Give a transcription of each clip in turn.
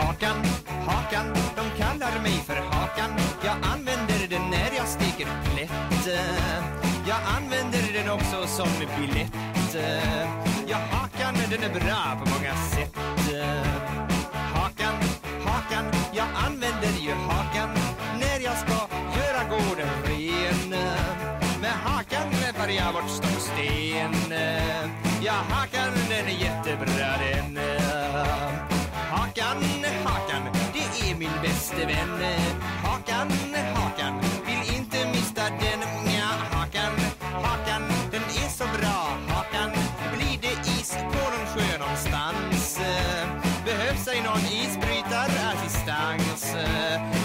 Hakan, Hakan, de kallar mig för Hakan. Jag använder den när jag steker plätt Jag använder den också som biljett. Ja, Hakan, den är bra på många sätt. Hakan, Hakan, jag använder ju Hakan när jag ska göra gården ren. Med Hakan träffar jag bort stor sten. Ja, Hakan, den är jättebra den. Men. Hakan, hakan, vill inte mista den. Ja, hakan, hakan, den är så bra. Hakan, blir det is på någon sjö någonstans? Behövs ej någon isbrytarassistans?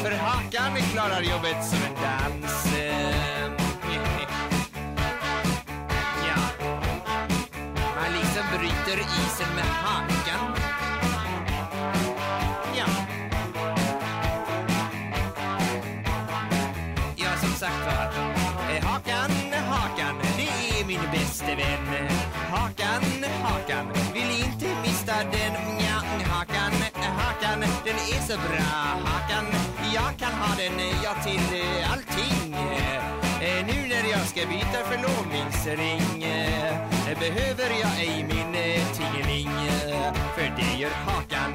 För hakan klarar jobbet som en dans. Ja, man liksom bryter isen med hakan. Som sagt var. Eh, hakan, Hakan, det är min bäste vän. Hakan, Hakan, vill inte mista den. Ja, Hakan, Hakan, den är så bra. Hakan, jag kan ha den, ja, till allting. Eh, nu när jag ska byta förlovningsring eh, behöver jag ej min tingeling, för det gör Hakan.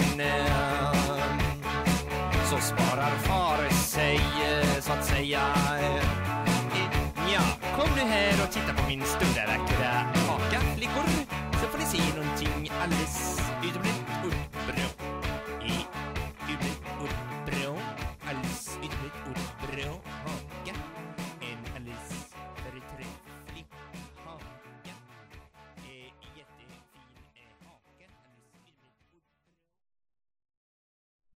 Så sparar far du här och titta på min stora vackra haka, flickor. Så får ni se någonting alldeles utomordentligt bra. I bra. Alldeles utomordentligt bra.